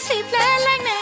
simple like